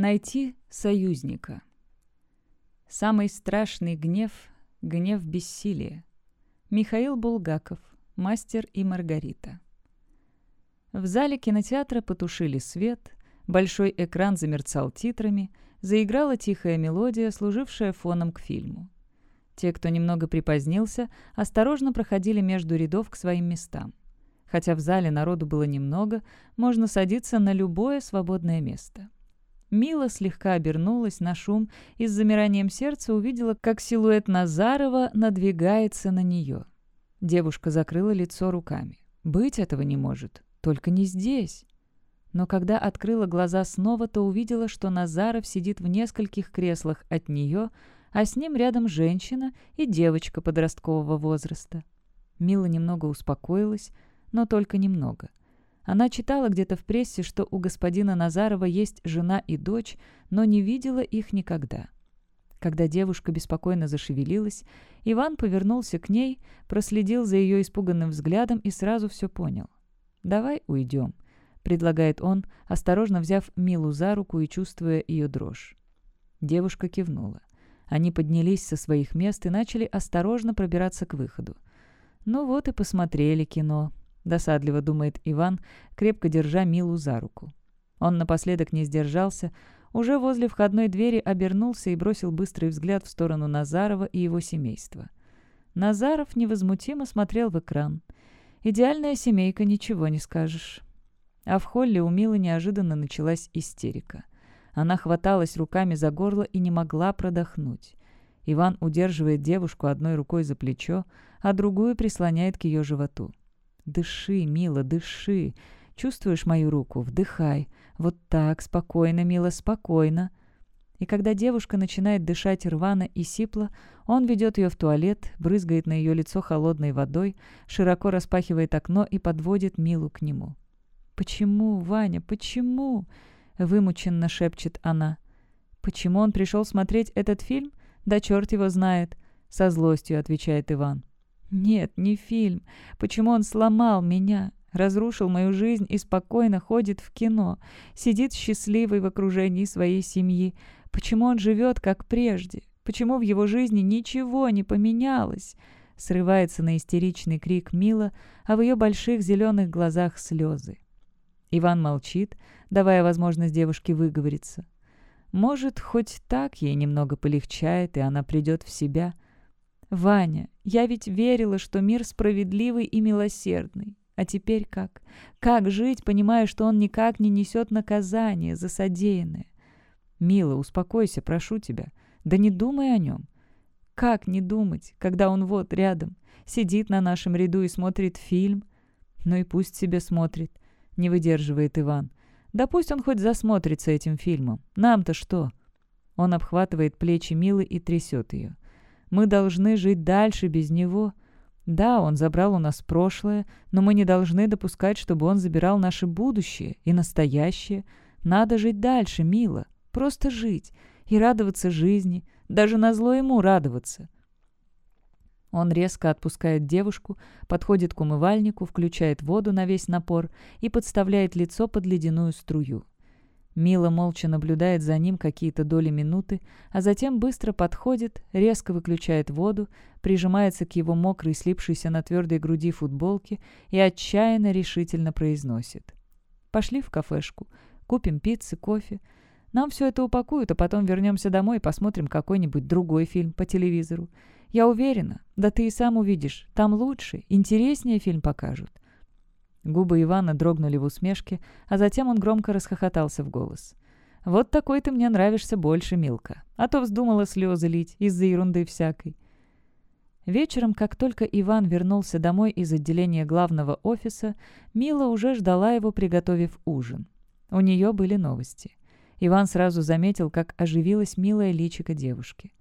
Найти союзника. Самый страшный гнев — гнев бессилия. Михаил Булгаков, мастер и Маргарита. В зале кинотеатра потушили свет, большой экран замерцал титрами, заиграла тихая мелодия, служившая фоном к фильму. Те, кто немного припозднился, осторожно проходили между рядов к своим местам. Хотя в зале народу было немного, можно садиться на любое свободное место. Мила слегка обернулась на шум и с замиранием сердца увидела, как силуэт Назарова надвигается на нее. Девушка закрыла лицо руками. «Быть этого не может. Только не здесь». Но когда открыла глаза снова, то увидела, что Назаров сидит в нескольких креслах от нее, а с ним рядом женщина и девочка подросткового возраста. Мила немного успокоилась, но только немного. Она читала где-то в прессе, что у господина Назарова есть жена и дочь, но не видела их никогда. Когда девушка беспокойно зашевелилась, Иван повернулся к ней, проследил за ее испуганным взглядом и сразу все понял. «Давай уйдем», — предлагает он, осторожно взяв Милу за руку и чувствуя ее дрожь. Девушка кивнула. Они поднялись со своих мест и начали осторожно пробираться к выходу. Ну вот и посмотрели кино, — досадливо думает Иван, крепко держа Милу за руку. Он напоследок не сдержался, уже возле входной двери обернулся и бросил быстрый взгляд в сторону Назарова и его семейства. Назаров невозмутимо смотрел в экран. «Идеальная семейка, ничего не скажешь». А в холле у Милы неожиданно началась истерика. Она хваталась руками за горло и не могла продохнуть. Иван удерживает девушку одной рукой за плечо, а другую прислоняет к ее животу. Дыши, мила, дыши. Чувствуешь мою руку? Вдыхай. Вот так, спокойно, мила, спокойно. И когда девушка начинает дышать рвано и сипло, он ведет ее в туалет, брызгает на ее лицо холодной водой, широко распахивает окно и подводит Милу к нему. «Почему, Ваня, почему?» — вымученно шепчет она. «Почему он пришел смотреть этот фильм? Да черт его знает!» — со злостью отвечает Иван. Нет, не фильм. Почему он сломал меня, разрушил мою жизнь и спокойно ходит в кино, сидит счастливый в окружении своей семьи? Почему он живет, как прежде? Почему в его жизни ничего не поменялось? Срывается на истеричный крик Мила, а в ее больших зеленых глазах слезы. Иван молчит, давая возможность девушке выговориться. Может, хоть так ей немного полегчает, и она придет в себя — «Ваня, я ведь верила, что мир справедливый и милосердный. А теперь как? Как жить, понимая, что он никак не несет наказание за содеянное? Мила, успокойся, прошу тебя. Да не думай о нем. Как не думать, когда он вот рядом, сидит на нашем ряду и смотрит фильм? Ну и пусть себе смотрит, не выдерживает Иван. Да пусть он хоть засмотрится этим фильмом. Нам-то что? Он обхватывает плечи Милы и трясет ее. Мы должны жить дальше без него. Да, он забрал у нас прошлое, но мы не должны допускать, чтобы он забирал наше будущее и настоящее. Надо жить дальше, мило. Просто жить и радоваться жизни. Даже на зло ему радоваться. Он резко отпускает девушку, подходит к умывальнику, включает воду на весь напор и подставляет лицо под ледяную струю. Мила молча наблюдает за ним какие-то доли минуты, а затем быстро подходит, резко выключает воду, прижимается к его мокрой, слипшейся на твердой груди футболке и отчаянно решительно произносит. «Пошли в кафешку. Купим пиццы, кофе. Нам все это упакуют, а потом вернемся домой и посмотрим какой-нибудь другой фильм по телевизору. Я уверена, да ты и сам увидишь, там лучше, интереснее фильм покажут. Губы Ивана дрогнули в усмешке, а затем он громко расхохотался в голос. «Вот такой ты мне нравишься больше, Милка. А то вздумала слезы лить из-за ерунды всякой». Вечером, как только Иван вернулся домой из отделения главного офиса, Мила уже ждала его, приготовив ужин. У нее были новости. Иван сразу заметил, как оживилась милая личико девушки.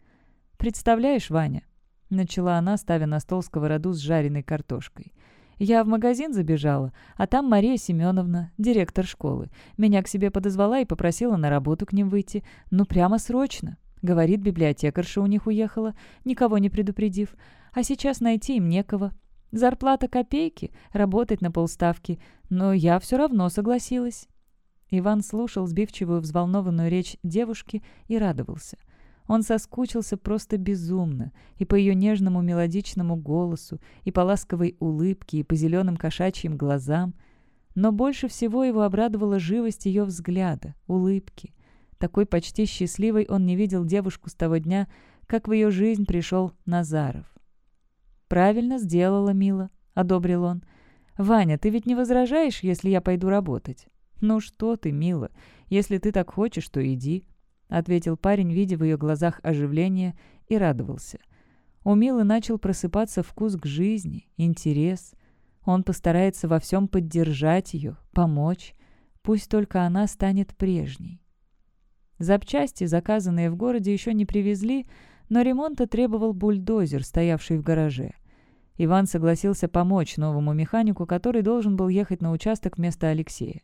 «Представляешь, Ваня?» — начала она, ставя на стол сковороду с жареной картошкой — я в магазин забежала, а там Мария Семеновна, директор школы. Меня к себе подозвала и попросила на работу к ним выйти. Ну, прямо срочно. Говорит, библиотекарша у них уехала, никого не предупредив. А сейчас найти им некого. Зарплата копейки, работать на полставки. Но я все равно согласилась. Иван слушал сбивчивую взволнованную речь девушки и радовался. Он соскучился просто безумно и по ее нежному мелодичному голосу, и по ласковой улыбке, и по зеленым кошачьим глазам. Но больше всего его обрадовала живость ее взгляда, улыбки. Такой почти счастливой он не видел девушку с того дня, как в ее жизнь пришел Назаров. «Правильно сделала, Мила», — одобрил он. «Ваня, ты ведь не возражаешь, если я пойду работать?» «Ну что ты, Мила, если ты так хочешь, то иди», — ответил парень, видя в ее глазах оживление, и радовался. У Милы начал просыпаться вкус к жизни, интерес. Он постарается во всем поддержать ее, помочь. Пусть только она станет прежней. Запчасти, заказанные в городе, еще не привезли, но ремонта требовал бульдозер, стоявший в гараже. Иван согласился помочь новому механику, который должен был ехать на участок вместо Алексея.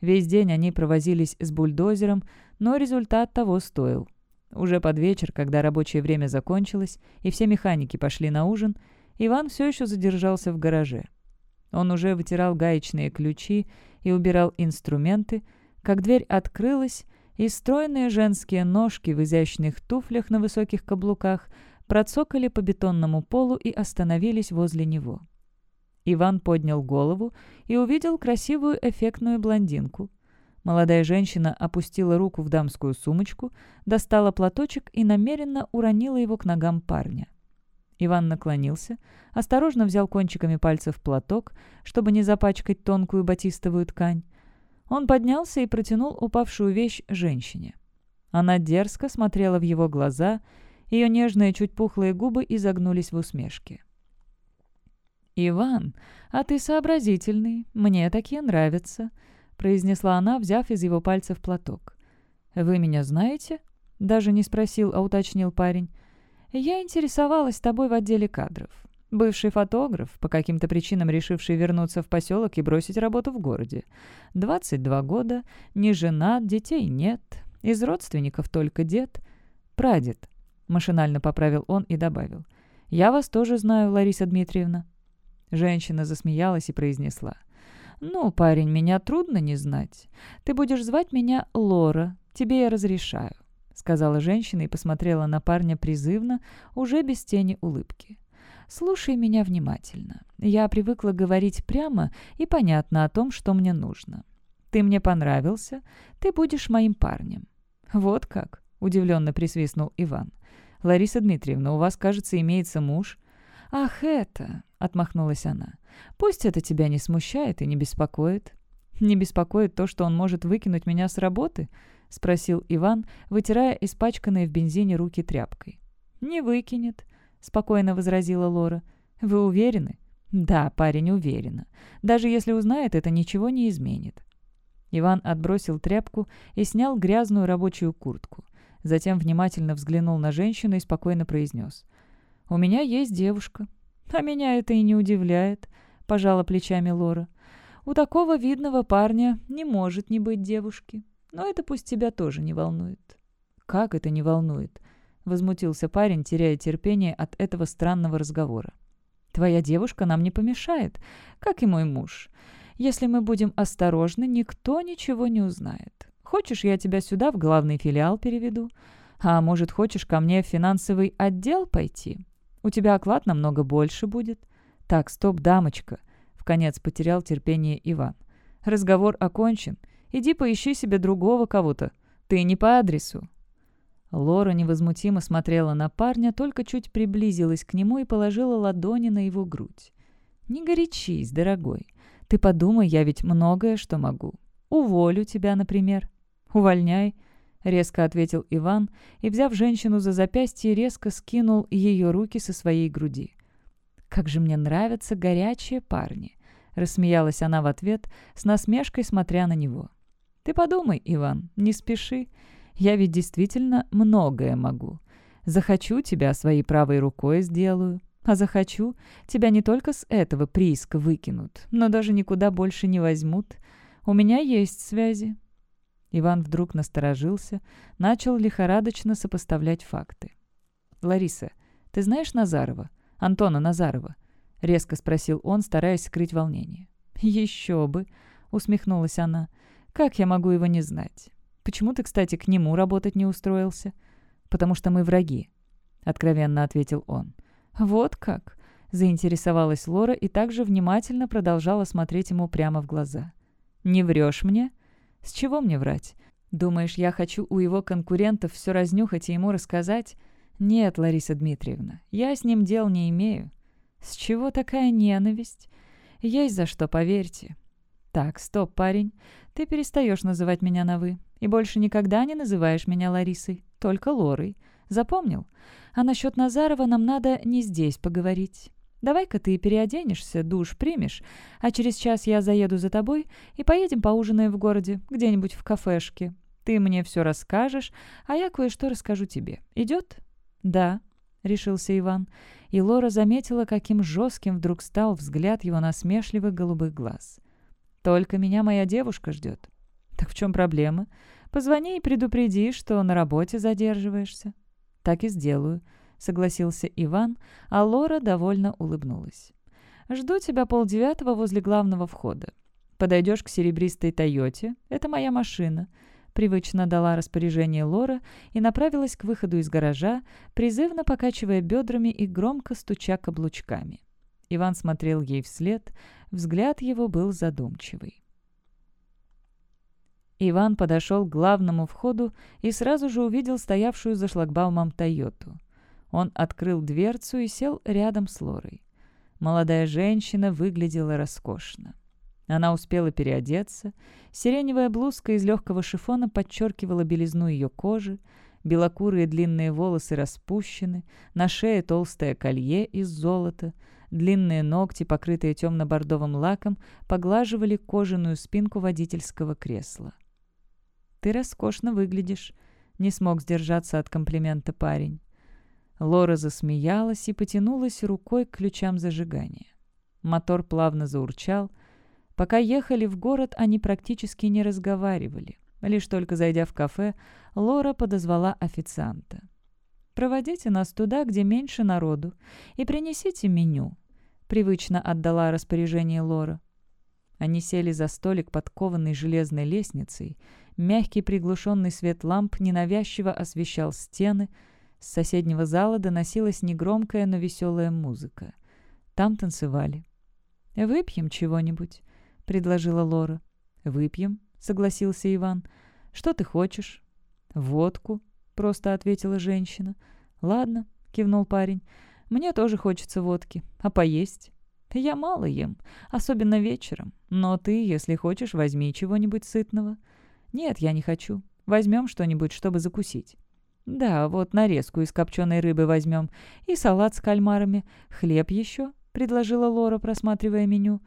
Весь день они провозились с бульдозером, но результат того стоил. Уже под вечер, когда рабочее время закончилось и все механики пошли на ужин, Иван все еще задержался в гараже. Он уже вытирал гаечные ключи и убирал инструменты, как дверь открылась, и стройные женские ножки в изящных туфлях на высоких каблуках процокали по бетонному полу и остановились возле него. Иван поднял голову и увидел красивую эффектную блондинку. Молодая женщина опустила руку в дамскую сумочку, достала платочек и намеренно уронила его к ногам парня. Иван наклонился, осторожно взял кончиками пальцев платок, чтобы не запачкать тонкую батистовую ткань, он поднялся и протянул упавшую вещь женщине. Она дерзко смотрела в его глаза, ее нежные, чуть пухлые губы изогнулись в усмешке. «Иван, а ты сообразительный, мне такие нравятся», — произнесла она, взяв из его пальцев платок. «Вы меня знаете?» — даже не спросил, а уточнил парень. «Я интересовалась тобой в отделе кадров. Бывший фотограф, по каким-то причинам решивший вернуться в поселок и бросить работу в городе. 22 года, не женат, детей нет. Из родственников только дед. Прадед. Машинально поправил он и добавил. «Я вас тоже знаю, Лариса Дмитриевна». Женщина засмеялась и произнесла. «Ну, парень, меня трудно не знать. Ты будешь звать меня Лора. Тебе я разрешаю», — сказала женщина и посмотрела на парня призывно, уже без тени улыбки. Слушай меня внимательно. Я привыкла говорить прямо и понятно о том, что мне нужно. Ты мне понравился, ты будешь моим парнем». «Вот как?» — удивленно присвистнул Иван. «Лариса Дмитриевна, у вас, кажется, имеется муж». «Ах, это!» — отмахнулась она. «Пусть это тебя не смущает и не беспокоит». «Не беспокоит то, что он может выкинуть меня с работы?» — спросил Иван, вытирая испачканные в бензине руки тряпкой. «Не выкинет спокойно возразила Лора. «Вы уверены?» «Да, парень, уверена. Даже если узнает, это ничего не изменит». Иван отбросил тряпку и снял грязную рабочую куртку. Затем внимательно взглянул на женщину и спокойно произнес. «У меня есть девушка». «А меня это и не удивляет», — пожала плечами Лора. «У такого видного парня не может не быть девушки. Но это пусть тебя тоже не волнует». «Как это не волнует?» — возмутился парень, теряя терпение от этого странного разговора. «Твоя девушка нам не помешает, как и мой муж. Если мы будем осторожны, никто ничего не узнает. Хочешь, я тебя сюда в главный филиал переведу? А может, хочешь ко мне в финансовый отдел пойти? У тебя оклад намного больше будет». «Так, стоп, дамочка!» — вконец потерял терпение Иван. «Разговор окончен. Иди поищи себе другого кого-то. Ты не по адресу». Лора невозмутимо смотрела на парня, только чуть приблизилась к нему и положила ладони на его грудь. «Не горячись, дорогой. Ты подумай, я ведь многое что могу. Уволю тебя, например». «Увольняй», — резко ответил Иван и, взяв женщину за запястье, резко скинул ее руки со своей груди. «Как же мне нравятся горячие парни», — рассмеялась она в ответ, с насмешкой смотря на него. «Ты подумай, Иван, не спеши. Я ведь действительно многое могу. Захочу тебя своей правой рукой сделаю, а захочу, тебя не только с этого прииска выкинут, но даже никуда больше не возьмут. У меня есть связи». Иван вдруг насторожился, начал лихорадочно сопоставлять факты. «Лариса, ты знаешь Назарова? Антона Назарова?» — резко спросил он, стараясь скрыть волнение. «Еще бы!» — усмехнулась она. Как я могу его не знать? Почему ты, кстати, к нему работать не устроился? Потому что мы враги, — откровенно ответил он. Вот как? — заинтересовалась Лора и также внимательно продолжала смотреть ему прямо в глаза. «Не врешь мне?» «С чего мне врать? Думаешь, я хочу у его конкурентов все разнюхать и ему рассказать? Нет, Лариса Дмитриевна, я с ним дел не имею. С чего такая ненависть? Есть за что, поверьте. Так, стоп, парень. Ты перестаешь называть меня на «вы» и больше никогда не называешь меня Ларисой, только Лорой. Запомнил? А насчет Назарова нам надо не здесь поговорить. Давай-ка ты переоденешься, душ примешь, а через час я заеду за тобой и поедем поужинаем в городе, где-нибудь в кафешке. Ты мне все расскажешь, а я кое-что расскажу тебе. Идет?» «Да», — решился Иван. И Лора заметила, каким жестким вдруг стал взгляд его насмешливых голубых глаз. «Только меня моя девушка ждет». «Так в чем проблема? Позвони и предупреди, что на работе задерживаешься». «Так и сделаю», — согласился Иван, а Лора довольно улыбнулась. «Жду тебя полдевятого возле главного входа. Подойдешь к серебристой «Тойоте». Это моя машина. Привычно дала распоряжение Лора и направилась к выходу из гаража, призывно покачивая бедрами и громко стуча каблучками. Иван смотрел ей вслед, взгляд его был задумчивый. Иван подошел к главному входу и сразу же увидел стоявшую за шлагбаумом «Тойоту». Он открыл дверцу и сел рядом с Лорой. Молодая женщина выглядела роскошно. Она успела переодеться. Сиреневая блузка из легкого шифона подчеркивала белизну ее кожи, белокурые длинные волосы распущены, на шее толстое колье из золота, длинные ногти, покрытые темно-бордовым лаком, поглаживали кожаную спинку водительского кресла. «Ты роскошно выглядишь», — не смог сдержаться от комплимента парень. Лора засмеялась и потянулась рукой к ключам зажигания. Мотор плавно заурчал — Пока ехали в город, они практически не разговаривали. Лишь только зайдя в кафе, Лора подозвала официанта. «Проводите нас туда, где меньше народу, и принесите меню», — привычно отдала распоряжение Лора. Они сели за столик, подкованный железной лестницей. Мягкий приглушенный свет ламп ненавязчиво освещал стены. С соседнего зала доносилась негромкая, но веселая музыка. Там танцевали. «Выпьем чего-нибудь», — предложила Лора. «Выпьем», — согласился Иван. «Что ты хочешь?» «Водку», — просто ответила женщина. «Ладно», — кивнул парень. «Мне тоже хочется водки. А поесть?» «Я мало ем, особенно вечером. Но ты, если хочешь, возьми чего-нибудь сытного». «Нет, я не хочу. Возьмем что-нибудь, чтобы закусить». «Да, вот нарезку из копченой рыбы возьмем. И салат с кальмарами. Хлеб еще?» — предложила Лора, просматривая меню.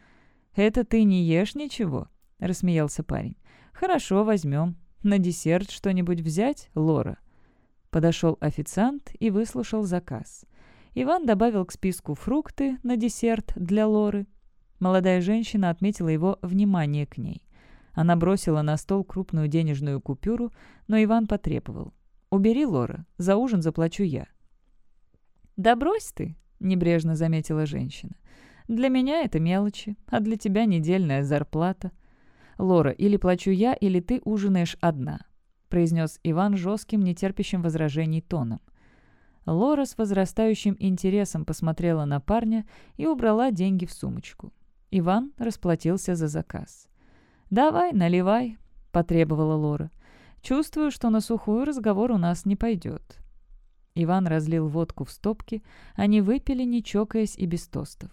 «Это ты не ешь ничего?» — рассмеялся парень. «Хорошо, возьмем. На десерт что-нибудь взять, Лора?» Подошел официант и выслушал заказ. Иван добавил к списку фрукты на десерт для Лоры. Молодая женщина отметила его внимание к ней. Она бросила на стол крупную денежную купюру, но Иван потребовал. «Убери, Лора, за ужин заплачу я». «Да брось ты», — небрежно заметила женщина. Для меня это мелочи, а для тебя недельная зарплата. Лора, или плачу я, или ты ужинаешь одна», — произнес Иван жестким, нетерпящим возражений тоном. Лора с возрастающим интересом посмотрела на парня и убрала деньги в сумочку. Иван расплатился за заказ. «Давай, наливай», — потребовала Лора. «Чувствую, что на сухую разговор у нас не пойдет». Иван разлил водку в стопки, они выпили, не чокаясь и без тостов.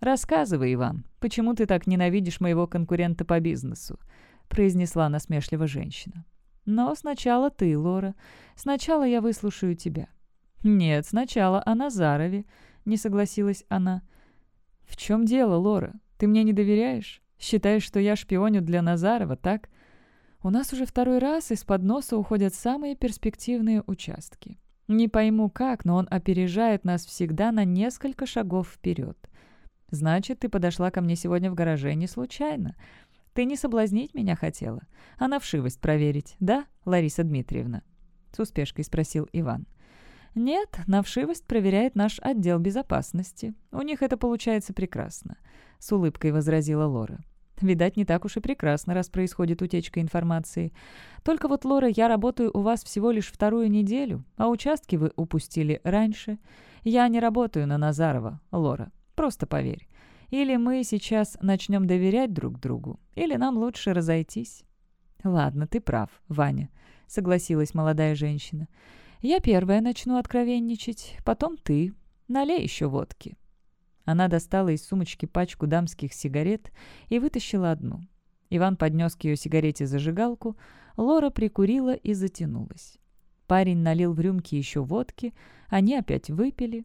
«Рассказывай, Иван, почему ты так ненавидишь моего конкурента по бизнесу?» — произнесла насмешливо женщина. «Но сначала ты, Лора. Сначала я выслушаю тебя». «Нет, сначала о Назарове», — не согласилась она. «В чем дело, Лора? Ты мне не доверяешь? Считаешь, что я шпионю для Назарова, так? У нас уже второй раз из-под носа уходят самые перспективные участки. Не пойму как, но он опережает нас всегда на несколько шагов вперед. Значит, ты подошла ко мне сегодня в гараже не случайно. Ты не соблазнить меня хотела, а на вшивость проверить, да, Лариса Дмитриевна?» С успешкой спросил Иван. «Нет, на вшивость проверяет наш отдел безопасности. У них это получается прекрасно», — с улыбкой возразила Лора. Видать, не так уж и прекрасно, раз происходит утечка информации. Только вот, Лора, я работаю у вас всего лишь вторую неделю, а участки вы упустили раньше. Я не работаю на Назарова, Лора. Просто поверь. Или мы сейчас начнем доверять друг другу, или нам лучше разойтись». «Ладно, ты прав, Ваня», — согласилась молодая женщина. «Я первая начну откровенничать, потом ты. Налей еще водки». Она достала из сумочки пачку дамских сигарет и вытащила одну. Иван поднес к ее сигарете зажигалку, Лора прикурила и затянулась. Парень налил в рюмки еще водки, они опять выпили.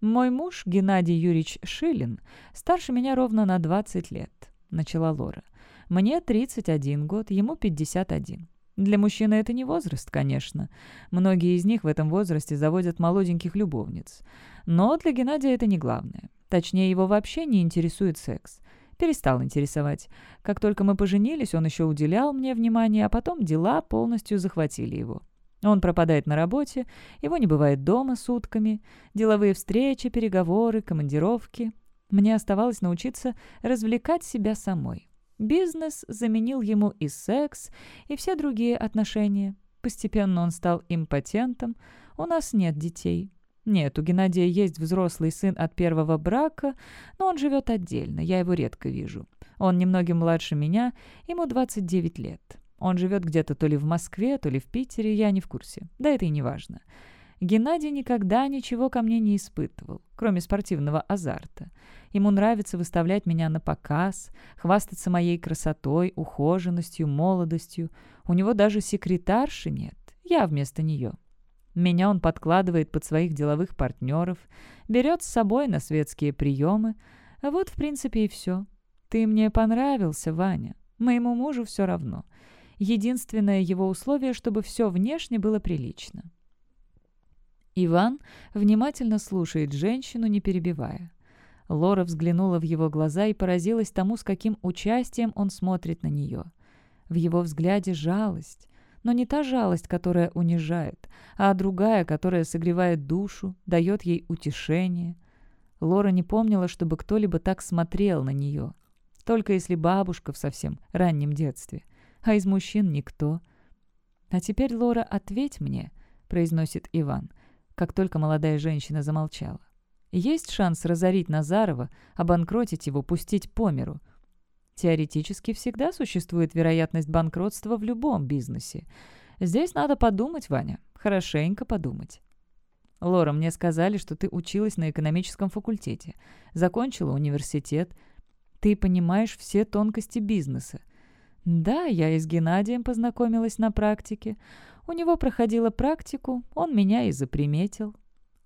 «Мой муж, Геннадий Юрьевич Шилин, старше меня ровно на 20 лет», — начала Лора. «Мне 31 год, ему 51. Для мужчины это не возраст, конечно. Многие из них в этом возрасте заводят молоденьких любовниц. Но для Геннадия это не главное. Точнее, его вообще не интересует секс. Перестал интересовать. Как только мы поженились, он еще уделял мне внимание, а потом дела полностью захватили его. Он пропадает на работе, его не бывает дома сутками, деловые встречи, переговоры, командировки. Мне оставалось научиться развлекать себя самой. Бизнес заменил ему и секс, и все другие отношения. Постепенно он стал импотентом. У нас нет детей. Нет, у Геннадия есть взрослый сын от первого брака, но он живет отдельно, я его редко вижу. Он немногим младше меня, ему 29 лет. Он живет где-то то ли в Москве, то ли в Питере, я не в курсе. Да это и не важно. Геннадий никогда ничего ко мне не испытывал, кроме спортивного азарта. Ему нравится выставлять меня на показ, хвастаться моей красотой, ухоженностью, молодостью. У него даже секретарши нет, я вместо нее. Меня он подкладывает под своих деловых партнеров, берет с собой на светские приемы. Вот, в принципе, и все. Ты мне понравился, Ваня. Моему мужу все равно. Единственное его условие, чтобы все внешне было прилично. Иван внимательно слушает женщину, не перебивая. Лора взглянула в его глаза и поразилась тому, с каким участием он смотрит на нее. В его взгляде жалость, но не та жалость, которая унижает, а другая, которая согревает душу, дает ей утешение. Лора не помнила, чтобы кто-либо так смотрел на нее. Только если бабушка в совсем раннем детстве. А из мужчин никто. «А теперь, Лора, ответь мне», — произносит Иван, как только молодая женщина замолчала. «Есть шанс разорить Назарова, обанкротить его, пустить по миру?» Теоретически всегда существует вероятность банкротства в любом бизнесе. Здесь надо подумать, Ваня, хорошенько подумать. Лора, мне сказали, что ты училась на экономическом факультете, закончила университет. Ты понимаешь все тонкости бизнеса. Да, я и с Геннадием познакомилась на практике. У него проходила практику, он меня и заприметил.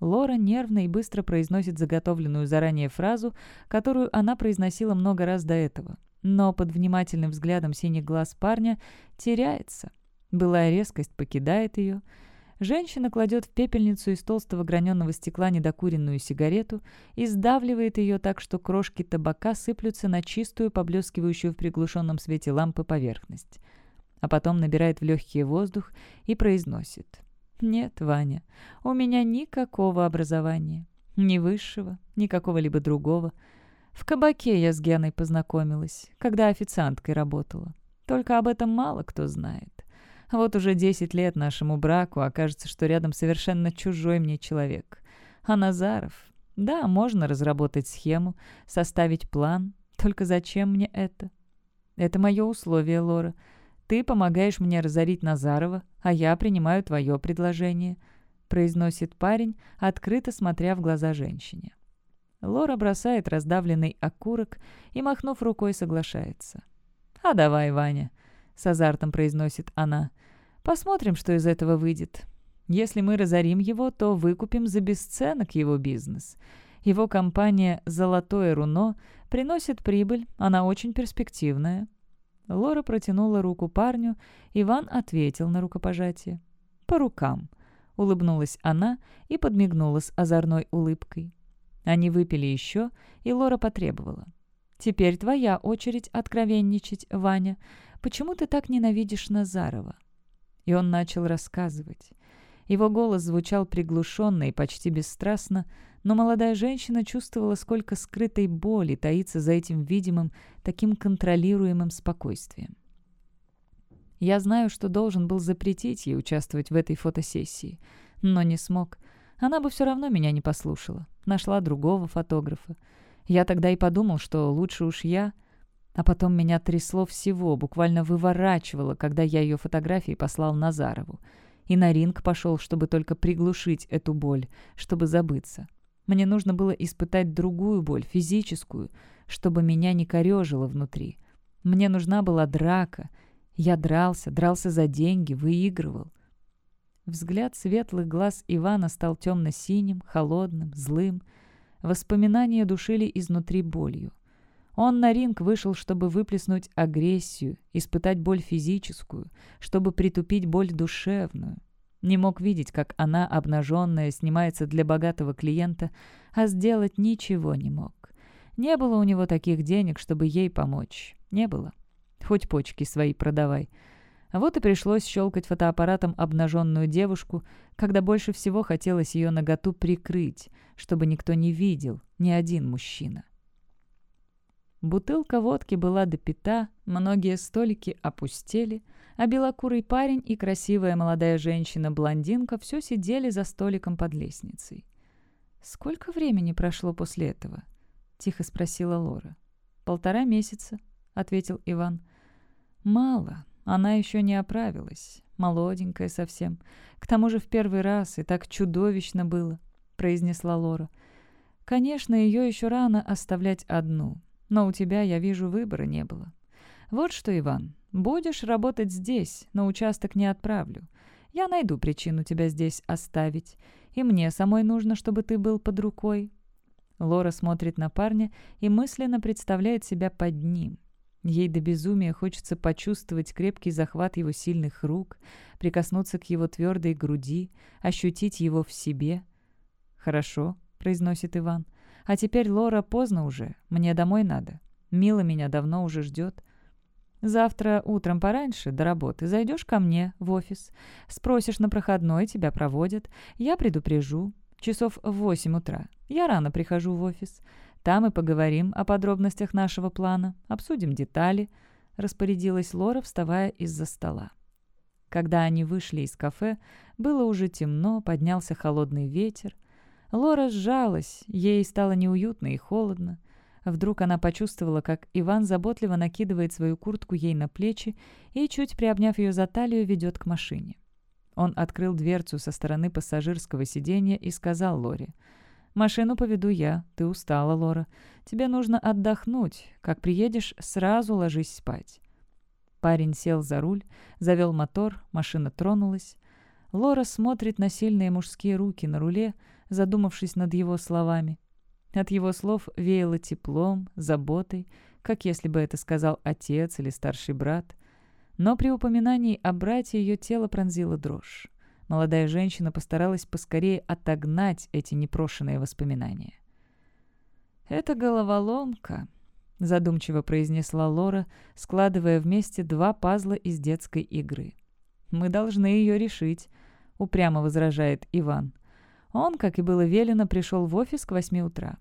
Лора нервно и быстро произносит заготовленную заранее фразу, которую она произносила много раз до этого но под внимательным взглядом синих глаз парня теряется. Былая резкость покидает ее. Женщина кладет в пепельницу из толстого граненого стекла недокуренную сигарету и сдавливает ее так, что крошки табака сыплются на чистую, поблескивающую в приглушенном свете лампы поверхность. А потом набирает в легкий воздух и произносит. «Нет, Ваня, у меня никакого образования. Ни высшего, ни какого-либо другого. В кабаке я с Геной познакомилась, когда официанткой работала. Только об этом мало кто знает. Вот уже 10 лет нашему браку окажется, что рядом совершенно чужой мне человек. А Назаров? Да, можно разработать схему, составить план. Только зачем мне это? Это мое условие, Лора. Ты помогаешь мне разорить Назарова, а я принимаю твое предложение», — произносит парень, открыто смотря в глаза женщине. Лора бросает раздавленный окурок и, махнув рукой, соглашается. «А давай, Ваня», — с азартом произносит она. «Посмотрим, что из этого выйдет. Если мы разорим его, то выкупим за бесценок его бизнес. Его компания «Золотое руно» приносит прибыль, она очень перспективная». Лора протянула руку парню, Иван ответил на рукопожатие. «По рукам», — улыбнулась она и подмигнула с озорной улыбкой. Они выпили еще, и Лора потребовала. «Теперь твоя очередь откровенничать, Ваня. Почему ты так ненавидишь Назарова?» И он начал рассказывать. Его голос звучал приглушенно и почти бесстрастно, но молодая женщина чувствовала, сколько скрытой боли таится за этим видимым, таким контролируемым спокойствием. Я знаю, что должен был запретить ей участвовать в этой фотосессии, но не смог. Она бы все равно меня не послушала. Нашла другого фотографа. Я тогда и подумал, что лучше уж я... А потом меня трясло всего, буквально выворачивало, когда я ее фотографии послал Назарову. И на ринг пошел, чтобы только приглушить эту боль, чтобы забыться. Мне нужно было испытать другую боль, физическую, чтобы меня не корежило внутри. Мне нужна была драка. Я дрался, дрался за деньги, выигрывал. Взгляд светлых глаз Ивана стал темно-синим, холодным, злым. Воспоминания душили изнутри болью. Он на ринг вышел, чтобы выплеснуть агрессию, испытать боль физическую, чтобы притупить боль душевную. Не мог видеть, как она, обнаженная, снимается для богатого клиента, а сделать ничего не мог. Не было у него таких денег, чтобы ей помочь. Не было. Хоть почки свои продавай. Вот и пришлось щелкать фотоаппаратом обнаженную девушку, когда больше всего хотелось ее наготу прикрыть, чтобы никто не видел, ни один мужчина. Бутылка водки была допита, многие столики опустели, а белокурый парень и красивая молодая женщина-блондинка все сидели за столиком под лестницей. «Сколько времени прошло после этого?» — тихо спросила Лора. «Полтора месяца», — ответил Иван. «Мало. Она еще не оправилась. Молоденькая совсем. К тому же в первый раз, и так чудовищно было», — произнесла Лора. «Конечно, ее еще рано оставлять одну. Но у тебя, я вижу, выбора не было. Вот что, Иван, будешь работать здесь, но участок не отправлю. Я найду причину тебя здесь оставить. И мне самой нужно, чтобы ты был под рукой». Лора смотрит на парня и мысленно представляет себя под ним. Ей до безумия хочется почувствовать крепкий захват его сильных рук, прикоснуться к его твердой груди, ощутить его в себе. «Хорошо», — произносит Иван. А теперь, Лора, поздно уже. Мне домой надо. Мила меня давно уже ждет. Завтра утром пораньше, до работы, зайдешь ко мне в офис. Спросишь на проходной, тебя проводят. Я предупрежу. Часов в восемь утра. Я рано прихожу в офис. Там и поговорим о подробностях нашего плана, обсудим детали», — распорядилась Лора, вставая из-за стола. Когда они вышли из кафе, было уже темно, поднялся холодный ветер. Лора сжалась, ей стало неуютно и холодно. Вдруг она почувствовала, как Иван заботливо накидывает свою куртку ей на плечи и, чуть приобняв ее за талию, ведет к машине. Он открыл дверцу со стороны пассажирского сиденья и сказал Лоре, «Машину поведу я, ты устала, Лора. Тебе нужно отдохнуть. Как приедешь, сразу ложись спать». Парень сел за руль, завел мотор, машина тронулась. Лора смотрит на сильные мужские руки на руле, задумавшись над его словами. От его слов веяло теплом, заботой, как если бы это сказал отец или старший брат. Но при упоминании о брате ее тело пронзило дрожь. Молодая женщина постаралась поскорее отогнать эти непрошенные воспоминания. «Это головоломка», — задумчиво произнесла Лора, складывая вместе два пазла из детской игры. «Мы должны ее решить», — упрямо возражает Иван. Он, как и было велено, пришел в офис к восьми утра.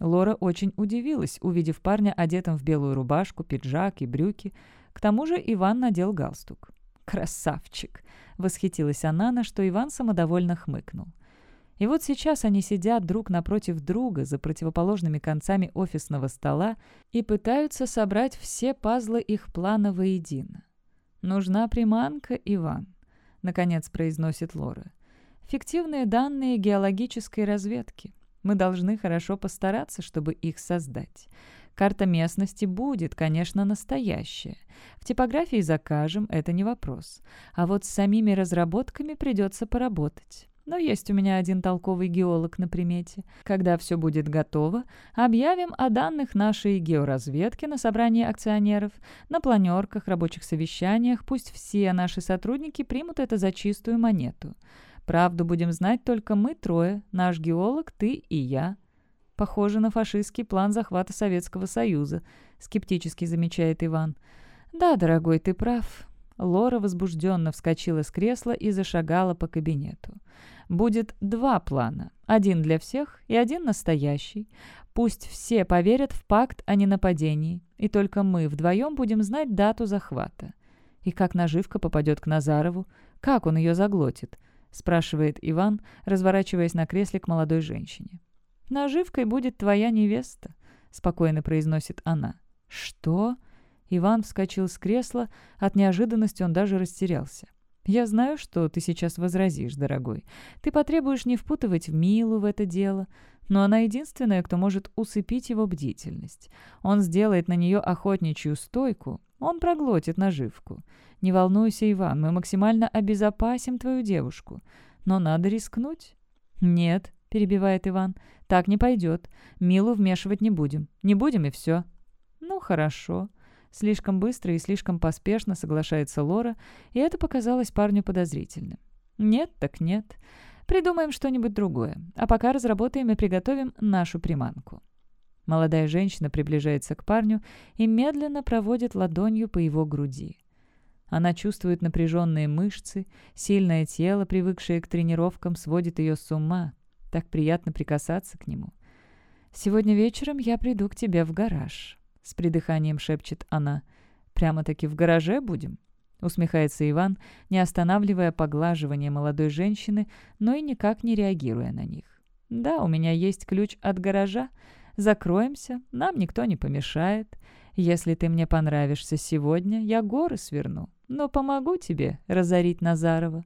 Лора очень удивилась, увидев парня одетым в белую рубашку, пиджак и брюки. К тому же Иван надел галстук. «Красавчик!» — восхитилась она, на что Иван самодовольно хмыкнул. И вот сейчас они сидят друг напротив друга за противоположными концами офисного стола и пытаются собрать все пазлы их плана воедино. «Нужна приманка, Иван», — наконец произносит Лора. Фиктивные данные геологической разведки. Мы должны хорошо постараться, чтобы их создать. Карта местности будет, конечно, настоящая. В типографии закажем, это не вопрос. А вот с самими разработками придется поработать. Но есть у меня один толковый геолог на примете. Когда все будет готово, объявим о данных нашей георазведки на собрании акционеров, на планерках, рабочих совещаниях. Пусть все наши сотрудники примут это за чистую монету. Правду будем знать только мы трое, наш геолог, ты и я. Похоже на фашистский план захвата Советского Союза, скептически замечает Иван. Да, дорогой, ты прав. Лора возбужденно вскочила с кресла и зашагала по кабинету. «Будет два плана. Один для всех и один настоящий. Пусть все поверят в пакт о ненападении, и только мы вдвоем будем знать дату захвата. И как наживка попадет к Назарову? Как он ее заглотит?» — спрашивает Иван, разворачиваясь на кресле к молодой женщине. «Наживкой будет твоя невеста», — спокойно произносит она. «Что?» Иван вскочил с кресла, от неожиданности он даже растерялся. «Я знаю, что ты сейчас возразишь, дорогой. Ты потребуешь не впутывать Милу в это дело, но она единственная, кто может усыпить его бдительность. Он сделает на нее охотничью стойку, он проглотит наживку. Не волнуйся, Иван, мы максимально обезопасим твою девушку. Но надо рискнуть». «Нет», — перебивает Иван, — «так не пойдет. Милу вмешивать не будем. Не будем и все». «Ну, хорошо». Слишком быстро и слишком поспешно соглашается Лора, и это показалось парню подозрительным. «Нет, так нет. Придумаем что-нибудь другое. А пока разработаем и приготовим нашу приманку». Молодая женщина приближается к парню и медленно проводит ладонью по его груди. Она чувствует напряженные мышцы, сильное тело, привыкшее к тренировкам, сводит ее с ума. Так приятно прикасаться к нему. «Сегодня вечером я приду к тебе в гараж», — с придыханием шепчет она. «Прямо-таки в гараже будем?» — усмехается Иван, не останавливая поглаживание молодой женщины, но и никак не реагируя на них. «Да, у меня есть ключ от гаража. Закроемся, нам никто не помешает. Если ты мне понравишься сегодня, я горы сверну, но помогу тебе разорить Назарова».